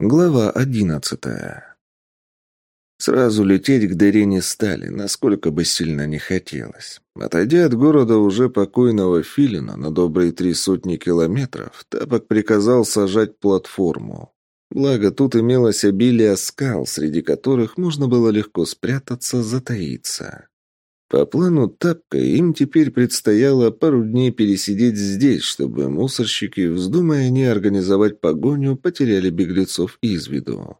Глава одиннадцатая. Сразу лететь к дыре не стали, насколько бы сильно не хотелось. Отойдя от города уже покойного Филина на добрые три сотни километров, Тапок приказал сажать платформу. Благо, тут имелось обилие скал, среди которых можно было легко спрятаться, затаиться. По плану Тапка им теперь предстояло пару дней пересидеть здесь, чтобы мусорщики, вздумая не организовать погоню, потеряли беглецов из виду.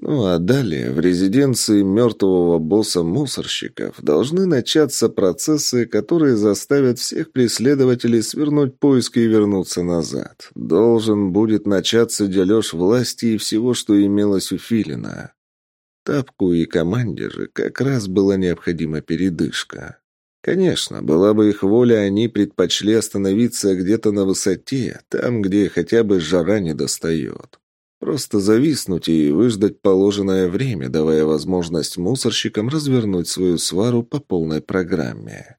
Ну а далее в резиденции мертвого босса мусорщиков должны начаться процессы, которые заставят всех преследователей свернуть поиски и вернуться назад. Должен будет начаться дележ власти и всего, что имелось у Филина. Тапку и команде же как раз была необходима передышка. Конечно, была бы их воля, они предпочли остановиться где-то на высоте, там, где хотя бы жара не достает. Просто зависнуть и выждать положенное время, давая возможность мусорщикам развернуть свою свару по полной программе.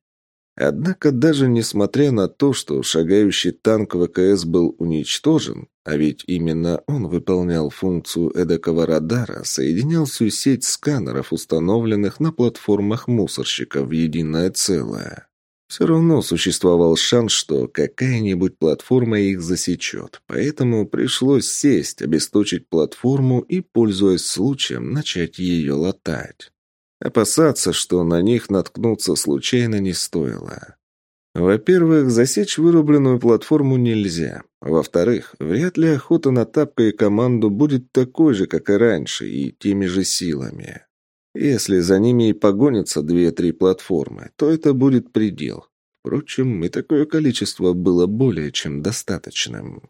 Однако даже несмотря на то, что шагающий танк ВКС был уничтожен, а ведь именно он выполнял функцию эдакого радара, соединял всю сеть сканеров, установленных на платформах мусорщиков в единое целое. Все равно существовал шанс, что какая-нибудь платформа их засечет, поэтому пришлось сесть, обесточить платформу и, пользуясь случаем, начать ее латать. Опасаться, что на них наткнуться случайно не стоило. Во-первых, засечь вырубленную платформу нельзя. Во-вторых, вряд ли охота на тапка и команду будет такой же, как и раньше, и теми же силами. Если за ними и погонятся две-три платформы, то это будет предел. Впрочем, и такое количество было более чем достаточным.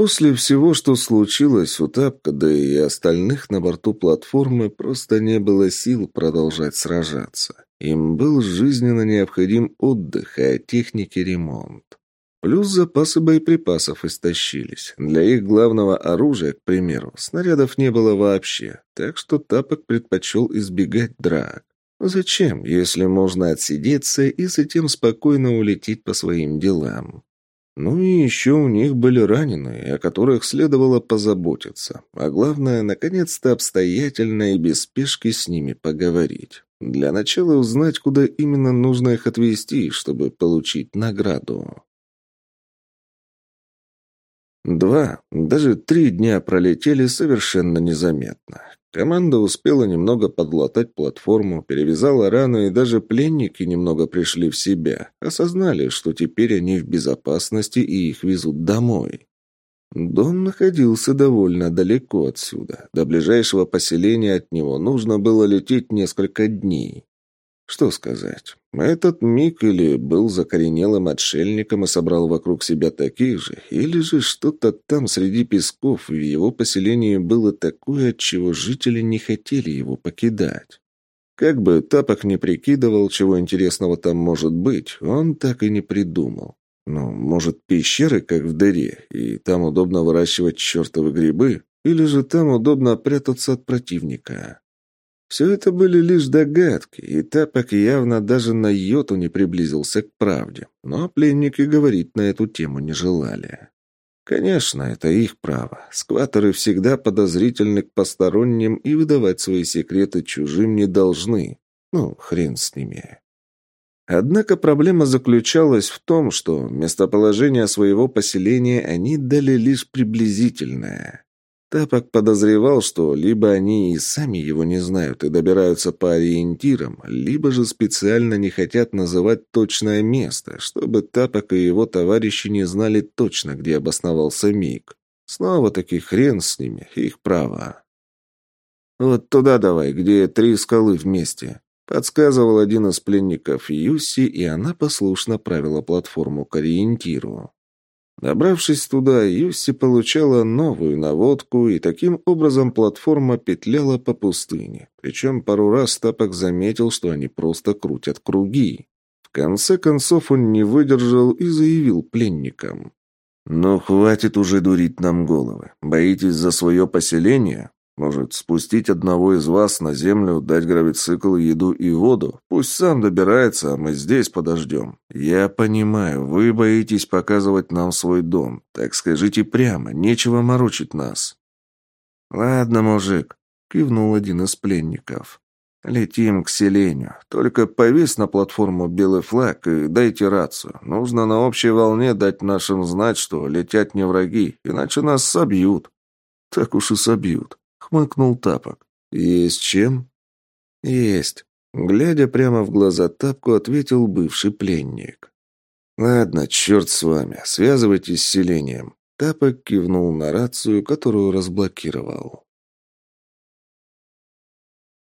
После всего, что случилось у Тапка, да и остальных на борту платформы, просто не было сил продолжать сражаться. Им был жизненно необходим отдых, а техники ремонт. Плюс запасы боеприпасов истощились. Для их главного оружия, к примеру, снарядов не было вообще, так что Тапок предпочел избегать драк. Зачем, если можно отсидеться и затем спокойно улететь по своим делам? Ну и еще у них были раненые, о которых следовало позаботиться. А главное, наконец-то обстоятельно и без спешки с ними поговорить. Для начала узнать, куда именно нужно их отвезти, чтобы получить награду. Два, даже три дня пролетели совершенно незаметно. Команда успела немного подлатать платформу, перевязала рану, и даже пленники немного пришли в себя. Осознали, что теперь они в безопасности и их везут домой. Дом находился довольно далеко отсюда. До ближайшего поселения от него нужно было лететь несколько дней. Что сказать? Этот Мик или был закоренелым отшельником и собрал вокруг себя таких же, или же что-то там среди песков в его поселении было такое, от чего жители не хотели его покидать. Как бы Тапок не прикидывал, чего интересного там может быть, он так и не придумал. Ну, может, пещеры, как в дыре, и там удобно выращивать чертовы грибы, или же там удобно прятаться от противника. Все это были лишь догадки, и Тапок явно даже на йоту не приблизился к правде, но пленники говорить на эту тему не желали. Конечно, это их право. Скваторы всегда подозрительны к посторонним и выдавать свои секреты чужим не должны. Ну, хрен с ними. Однако проблема заключалась в том, что местоположение своего поселения они дали лишь приблизительное. Тапок подозревал, что либо они и сами его не знают и добираются по ориентирам, либо же специально не хотят называть точное место, чтобы Тапок и его товарищи не знали точно, где обосновался Миг. Снова-таки хрен с ними, их право. «Вот туда давай, где три скалы вместе», — подсказывал один из пленников Юси, и она послушно правила платформу к ориентиру. Добравшись туда, Юси получала новую наводку, и таким образом платформа петляла по пустыне. Причем пару раз Тапок заметил, что они просто крутят круги. В конце концов он не выдержал и заявил пленникам. «Ну, хватит уже дурить нам головы. Боитесь за свое поселение? Может, спустить одного из вас на землю, дать гравицикл, еду и воду? Пусть сам добирается, а мы здесь подождем. Я понимаю, вы боитесь показывать нам свой дом. Так скажите прямо, нечего морочить нас». «Ладно, мужик», — кивнул один из пленников. «Летим к селению. Только повис на платформу белый флаг и дайте рацию. Нужно на общей волне дать нашим знать, что летят не враги, иначе нас собьют». «Так уж и собьют», — хмыкнул Тапок. «Есть чем?» «Есть», — глядя прямо в глаза Тапку, ответил бывший пленник. «Ладно, черт с вами. Связывайтесь с селением». Тапок кивнул на рацию, которую разблокировал.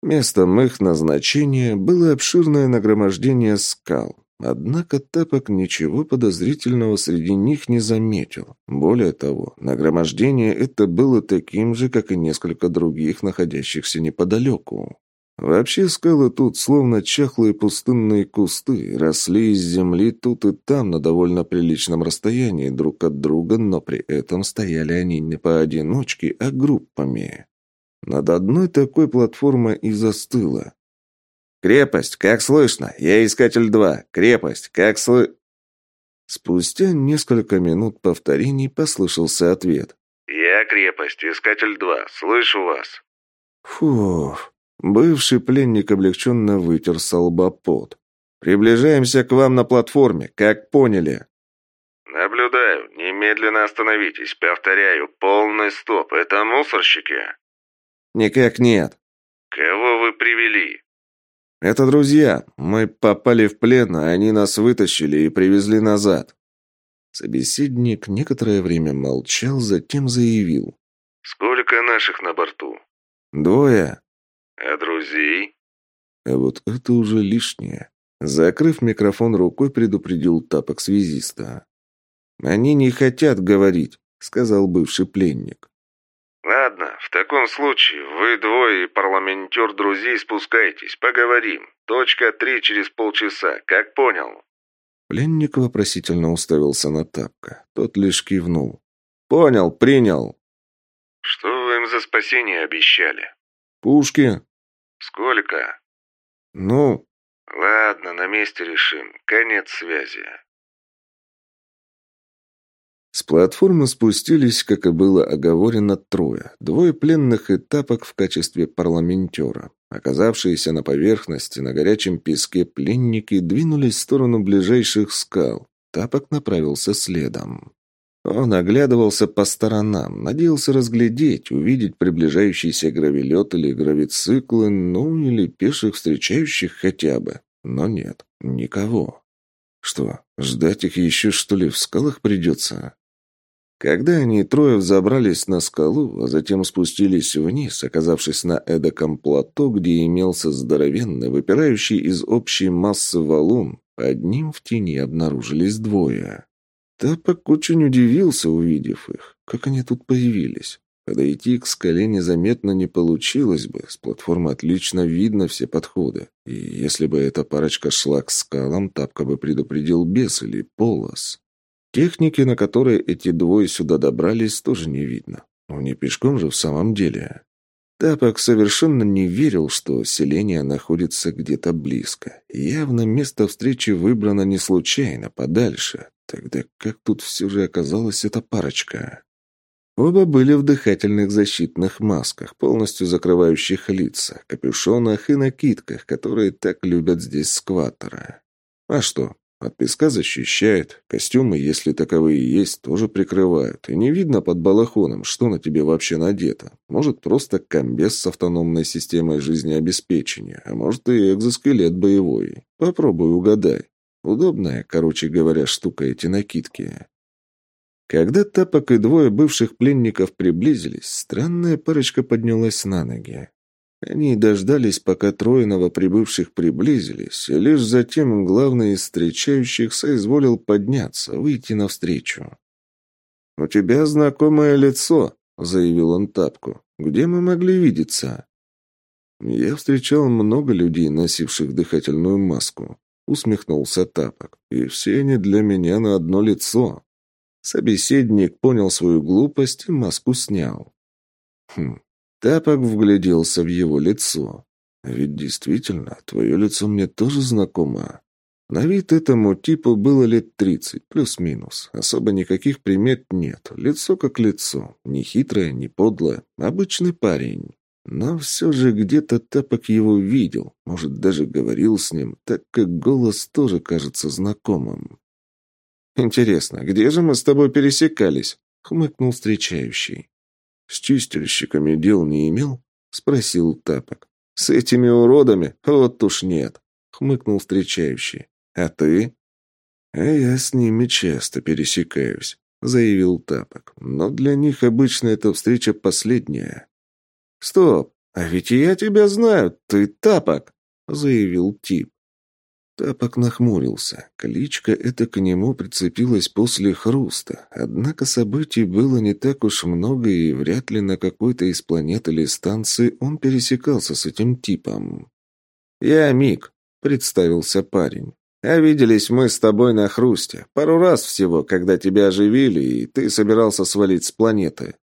Местом их назначения было обширное нагромождение скал. Однако Тапок ничего подозрительного среди них не заметил. Более того, нагромождение это было таким же, как и несколько других, находящихся неподалеку. Вообще скалы тут, словно чахлые пустынные кусты, росли из земли тут и там на довольно приличном расстоянии друг от друга, но при этом стояли они не поодиночке, а группами. Над одной такой платформой и застыла. «Крепость, как слышно? Я Искатель-2. Крепость, как слы...» Спустя несколько минут повторений послышался ответ. «Я Крепость, Искатель-2. Слышу вас». Фух. Бывший пленник облегченно вытер со лба пот. «Приближаемся к вам на платформе, как поняли». «Наблюдаю. Немедленно остановитесь. Повторяю, полный стоп. Это мусорщики?» «Никак нет». «Кого вы привели?» «Это друзья. Мы попали в плен, а они нас вытащили и привезли назад». Собеседник некоторое время молчал, затем заявил. «Сколько наших на борту?» «Двое». «А друзей?» А вот это уже лишнее. Закрыв микрофон рукой, предупредил тапок связиста. «Они не хотят говорить», — сказал бывший пленник. «Ладно, в таком случае вы двое и парламентер друзей спускайтесь, поговорим. Точка три через полчаса, как понял?» Пленник вопросительно уставился на тапка. Тот лишь кивнул. «Понял, принял». «Что вы им за спасение обещали?» «Пушки». «Сколько?» «Ну...» «Ладно, на месте решим. Конец связи». С платформы спустились, как и было оговорено, трое. Двое пленных и тапок в качестве парламентера. Оказавшиеся на поверхности, на горячем песке пленники двинулись в сторону ближайших скал. Тапок направился следом. Он оглядывался по сторонам, надеялся разглядеть, увидеть приближающийся гравелет или гравициклы, ну или пеших встречающих хотя бы. Но нет, никого. Что, ждать их еще, что ли, в скалах придется? Когда они трое взобрались на скалу, а затем спустились вниз, оказавшись на эдаком плато, где имелся здоровенный, выпирающий из общей массы валун, под ним в тени обнаружились двое. Тапок очень удивился, увидев их. Как они тут появились? Подойти к скале незаметно не получилось бы. С платформы отлично видно все подходы. И если бы эта парочка шла к скалам, Тапка бы предупредил бес или полос. Техники, на которой эти двое сюда добрались, тоже не видно. Но не пешком же в самом деле. Тапок совершенно не верил, что селение находится где-то близко. Явно место встречи выбрано не случайно, подальше. Тогда как тут все же оказалась эта парочка? Оба были в дыхательных защитных масках, полностью закрывающих лица, капюшонах и накидках, которые так любят здесь скваттеры. А что, от песка защищает, костюмы, если таковые есть, тоже прикрывают. И не видно под балахоном, что на тебе вообще надето. Может, просто комбез с автономной системой жизнеобеспечения, а может и экзоскелет боевой. Попробуй угадай. Удобная, короче говоря, штука эти накидки. Когда Тапок и двое бывших пленников приблизились, странная парочка поднялась на ноги. Они дождались, пока трое новоприбывших приблизились, и лишь затем главный из встречающих соизволил подняться, выйти навстречу. «У тебя знакомое лицо», — заявил он Тапку. «Где мы могли видеться?» «Я встречал много людей, носивших дыхательную маску», — усмехнулся Тапок. «И все они для меня на одно лицо». Собеседник понял свою глупость и маску снял. «Хм, Тапок вгляделся в его лицо. «Ведь действительно, твое лицо мне тоже знакомо». На вид этому типу было лет тридцать, плюс-минус. Особо никаких примет нет. Лицо как лицо. Не хитрое, не подлое. Обычный парень. Но все же где-то Тапок его видел. Может, даже говорил с ним, так как голос тоже кажется знакомым. «Интересно, где же мы с тобой пересекались?» — хмыкнул встречающий. «С чистильщиками дел не имел?» — спросил Тапок. «С этими уродами? Вот уж нет!» — хмыкнул встречающий. «А ты?» «А я с ними часто пересекаюсь», — заявил Тапок. «Но для них обычно эта встреча последняя». «Стоп! А ведь я тебя знаю! Ты Тапок!» — заявил тип. Тапок нахмурился. Кличка эта к нему прицепилась после хруста. Однако событий было не так уж много, и вряд ли на какой-то из планет или станции он пересекался с этим типом. «Я Мик», — представился парень. «А виделись мы с тобой на хрусте. Пару раз всего, когда тебя оживили, и ты собирался свалить с планеты».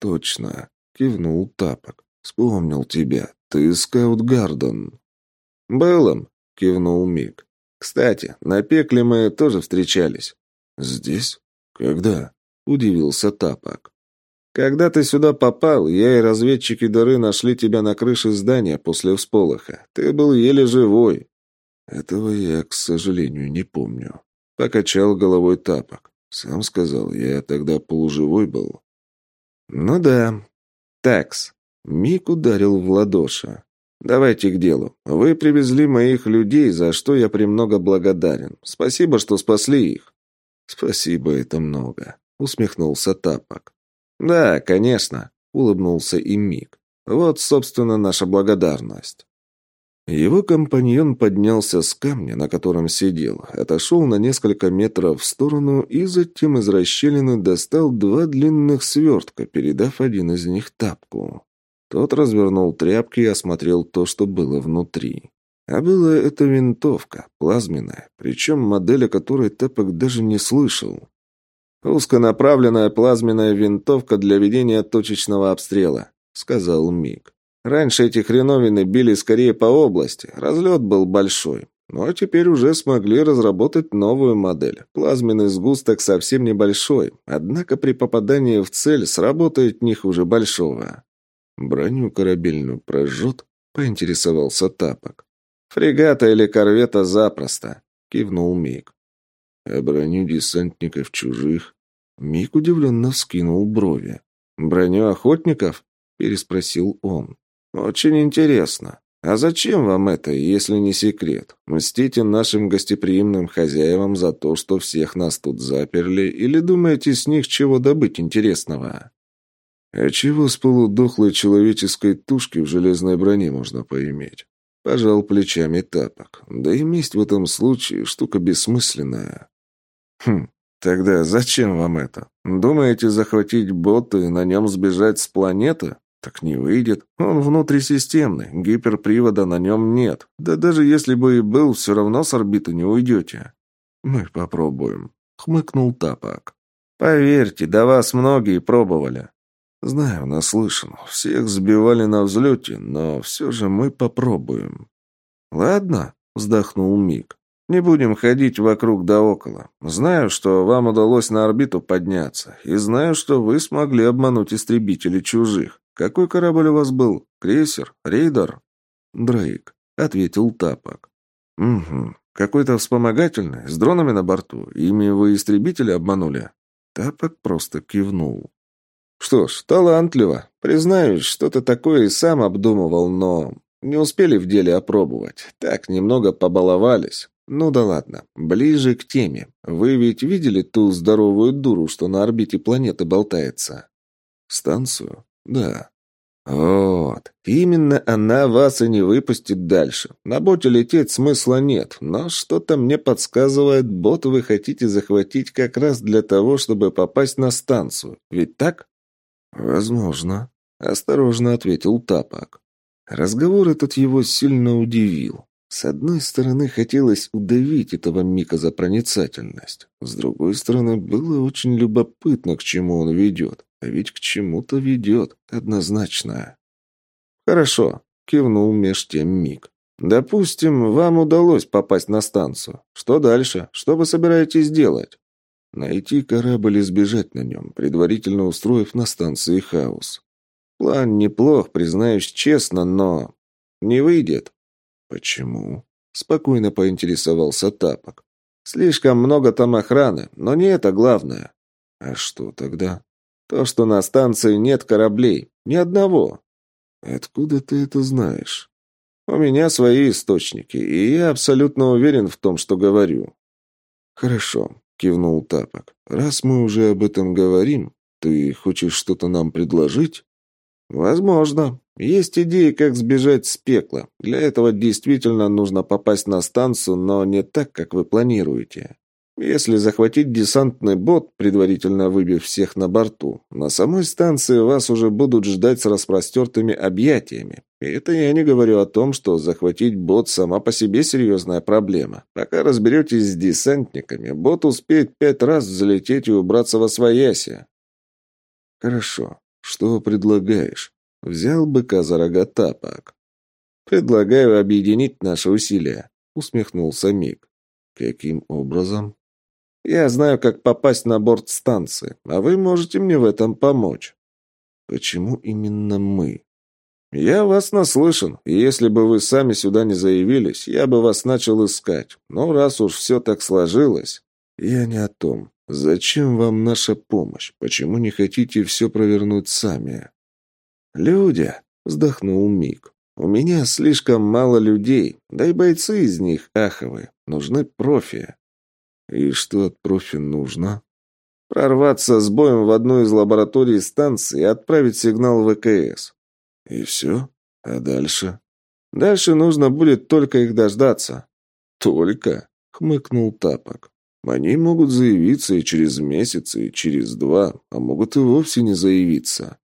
«Точно», — кивнул Тапок. «Вспомнил тебя. Ты скаут Гарден». «Был им», кивнул Мик. «Кстати, на пекле мы тоже встречались». «Здесь? Когда?» – удивился Тапок. «Когда ты сюда попал, я и разведчики дыры нашли тебя на крыше здания после всполоха. Ты был еле живой». «Этого я, к сожалению, не помню». Покачал головой Тапок. Сам сказал, я тогда полуживой был. «Ну да. Такс». Мик ударил в ладоши. «Давайте к делу. Вы привезли моих людей, за что я премного благодарен. Спасибо, что спасли их». «Спасибо, это много», — усмехнулся Тапок. «Да, конечно», — улыбнулся и Мик. «Вот, собственно, наша благодарность». Его компаньон поднялся с камня, на котором сидел, отошел на несколько метров в сторону и затем из расщелины достал два длинных свертка, передав один из них тапку. Тот развернул тряпки и осмотрел то, что было внутри. А была это винтовка, плазменная, причем модель, о которой Тапок даже не слышал. «Узконаправленная плазменная винтовка для ведения точечного обстрела», — сказал Мик. «Раньше эти хреновины били скорее по области, разлет был большой. Но теперь уже смогли разработать новую модель. Плазменный сгусток совсем небольшой, однако при попадании в цель сработает не хуже большого. «Броню корабельную прожжет?» — поинтересовался Тапок. «Фрегата или корвета запросто», — кивнул Мик. «А броню десантников чужих?» Мик удивленно вскинул брови. «Броню охотников?» — переспросил он. «Очень интересно. А зачем вам это, если не секрет? Мстите нашим гостеприимным хозяевам за то, что всех нас тут заперли, или думаете с них чего добыть интересного?» А чего с полудохлой человеческой тушки в железной броне можно поиметь? Пожал плечами тапок. Да и месть в этом случае штука бессмысленная. Хм, тогда зачем вам это? Думаете захватить бот и на нем сбежать с планеты? Так не выйдет. Он внутрисистемный, гиперпривода на нем нет. Да даже если бы и был, все равно с орбиты не уйдете. Мы попробуем. Хмыкнул тапок. Поверьте, до вас многие пробовали. «Знаю, наслышан. Всех сбивали на взлете, но все же мы попробуем». «Ладно», — вздохнул Мик. «Не будем ходить вокруг да около. Знаю, что вам удалось на орбиту подняться, и знаю, что вы смогли обмануть истребителей чужих. Какой корабль у вас был? Крейсер? Рейдер?» «Дрейк», — ответил Тапок. «Угу. Какой-то вспомогательный, с дронами на борту. Ими вы истребители обманули?» Тапок просто кивнул. Что ж, талантливо. Признаюсь, что-то такое и сам обдумывал, но не успели в деле опробовать. Так, немного побаловались. Ну да ладно, ближе к теме. Вы ведь видели ту здоровую дуру, что на орбите планеты болтается? Станцию? Да. Вот. Именно она вас и не выпустит дальше. На боте лететь смысла нет, но что-то мне подсказывает, бот вы хотите захватить как раз для того, чтобы попасть на станцию. Ведь так? «Возможно», — осторожно ответил Тапок. Разговор этот его сильно удивил. С одной стороны, хотелось удавить этого Мика за проницательность. С другой стороны, было очень любопытно, к чему он ведет. А ведь к чему-то ведет, однозначно. «Хорошо», — кивнул меж тем Мик. Допустим, вам удалось попасть на станцию. Что дальше? Что вы собираетесь делать? Найти корабль и сбежать на нем, предварительно устроив на станции хаос. План неплох, признаюсь честно, но... Не выйдет. Почему? Спокойно поинтересовался Тапок. Слишком много там охраны, но не это главное. А что тогда? То, что на станции нет кораблей. Ни одного. Откуда ты это знаешь? У меня свои источники, и я абсолютно уверен в том, что говорю. Хорошо, кивнул Тапок. Раз мы уже об этом говорим, ты хочешь что-то нам предложить? Возможно. Есть идеи, как сбежать с пекла. Для этого действительно нужно попасть на станцию, но не так, как вы планируете. Если захватить десантный бот, предварительно выбив всех на борту, на самой станции вас уже будут ждать с распростертыми объятиями. И это я не говорю о том, что захватить бот сама по себе серьезная проблема. Пока разберетесь с десантниками, бот успеет пять раз взлететь и убраться во свояси. Хорошо. Что предлагаешь? Взял быка за рога тапок. Предлагаю объединить наши усилия, усмехнулся Мик. Каким образом? Я знаю, как попасть на борт станции, а вы можете мне в этом помочь. Почему именно мы? Я вас наслышан, и если бы вы сами сюда не заявились, я бы вас начал искать. Но раз уж все так сложилось... Я не о том. Зачем вам наша помощь? Почему не хотите все провернуть сами? Люди, вздохнул Мик. У меня слишком мало людей, да и бойцы из них аховые. Нужны профи. И что от профи нужно? Прорваться с боем в одну из лабораторий станции и отправить сигнал ВКС. И все? А дальше? Дальше нужно будет только их дождаться. Только? Хмыкнул Тапок. Они могут заявиться и через месяц, и через два, а могут и вовсе не заявиться.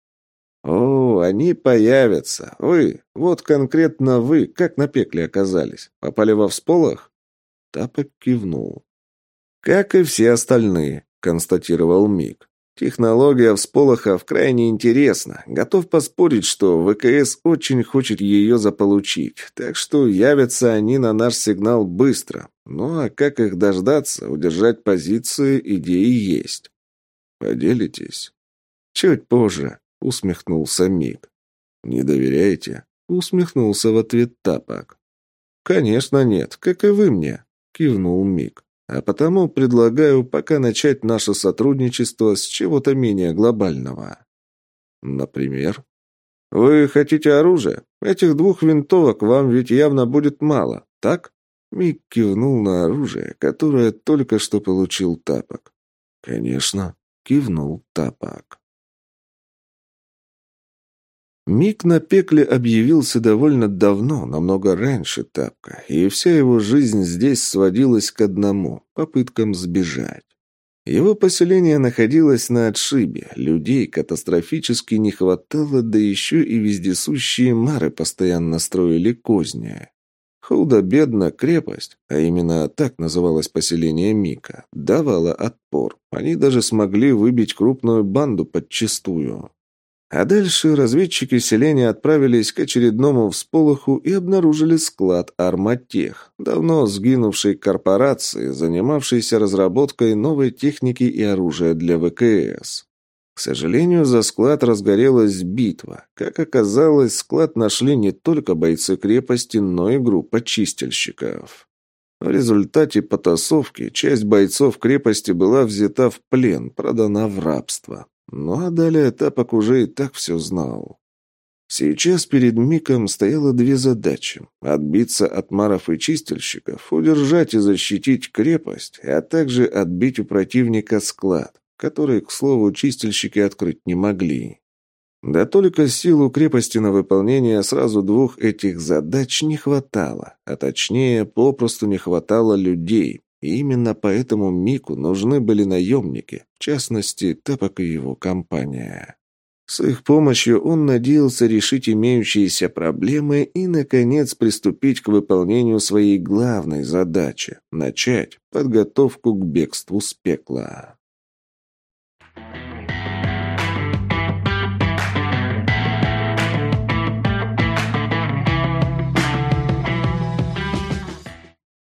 О, они появятся. Вы, вот конкретно вы, как на пекле оказались? Попали во всполох? Тапок кивнул. «Как и все остальные», — констатировал Мик. «Технология всполохов крайне интересна. Готов поспорить, что ВКС очень хочет ее заполучить, так что явятся они на наш сигнал быстро. Ну а как их дождаться, удержать позиции, идеи есть. Поделитесь?» «Чуть позже», — усмехнулся Мик. «Не доверяете?» — усмехнулся в ответ Тапок. «Конечно нет, как и вы мне», — кивнул Мик. А потому предлагаю пока начать наше сотрудничество с чего-то менее глобального. Например? Вы хотите оружие? Этих двух винтовок вам ведь явно будет мало, так? Мик кивнул на оружие, которое только что получил Тапок. Конечно, кивнул Тапок. Миг на пекле объявился довольно давно, намного раньше Тапка, и вся его жизнь здесь сводилась к одному – попыткам сбежать. Его поселение находилось на отшибе, людей катастрофически не хватало, да еще и вездесущие мары постоянно строили козни. Худо-бедно крепость, а именно так называлось поселение Мика, давала отпор. Они даже смогли выбить крупную банду подчистую. А дальше разведчики селения отправились к очередному всполоху и обнаружили склад «Арматех», давно сгинувшей корпорации, занимавшейся разработкой новой техники и оружия для ВКС. К сожалению, за склад разгорелась битва. Как оказалось, склад нашли не только бойцы крепости, но и группа чистильщиков. В результате потасовки часть бойцов крепости была взята в плен, продана в рабство. Ну а далее Тапок уже и так все знал. Сейчас перед Миком стояло две задачи – отбиться от маров и чистильщиков, удержать и защитить крепость, а также отбить у противника склад, который, к слову, чистильщики открыть не могли. Да только силу крепости на выполнение сразу двух этих задач не хватало, а точнее, попросту не хватало людей, и именно поэтому Мику нужны были наемники, в частности, Тапок и его компания. С их помощью он надеялся решить имеющиеся проблемы и, наконец, приступить к выполнению своей главной задачи – начать подготовку к бегству с пекла.